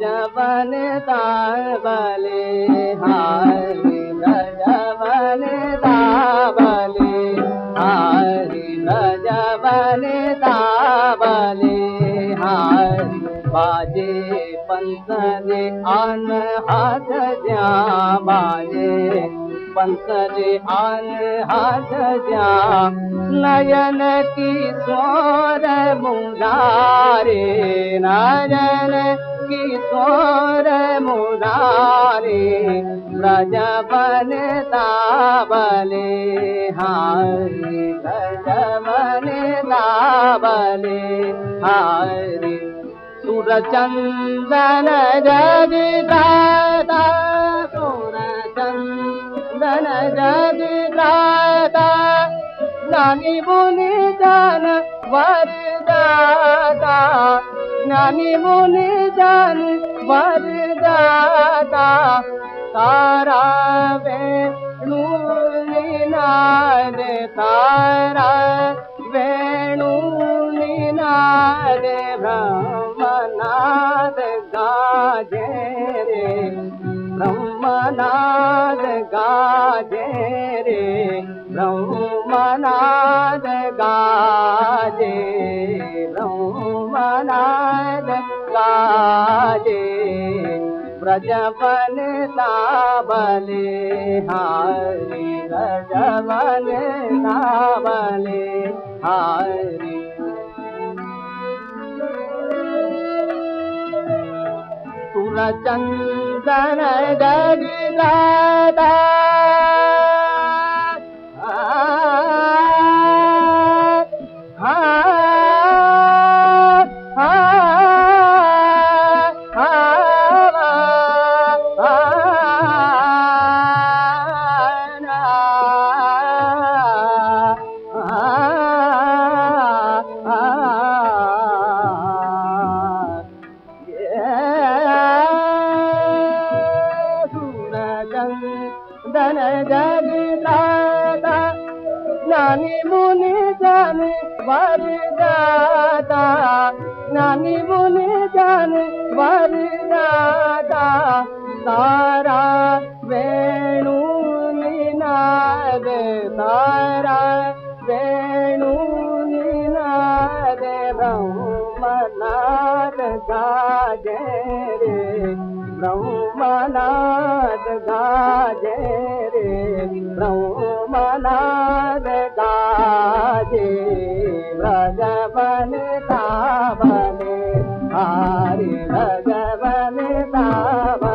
ब्रजवन ताबले हरि ब्रजवन ताबले हरि ब्रजवन ताबले हरि बाजे पंत आन हाथ जा बाजे पंत आन हाथ जा। नयन की स्वर मुरारे, नयन की स्वर मुरारे ब्रजवन ताबले हारी ब्रजवन ताबले हारी सुरचंदन जगदाता सुरचंदन जगदाता नानी मुनि जन वरदाता नानी मुनि जन वरदाता तारा वेणु निनाद तारा वेणु निनाद ब्रह्मनाद गाजे रे ब्रह्मनाद गाजे रे ब्रह्मनाद गाजे ब्रह्मनाद ब्रजवन ताबले हारी ब्रजवन ताबले हारी। सुरचंदन जगदाता धन जगदाता नानी मुनि जन वरदाता नानी मुनि जन वरदाता तारा वेणु निनाद तारा वेणु निनाद ब्रह्मनाद गाजे रे ब्रह्मनाद गाजे जलदा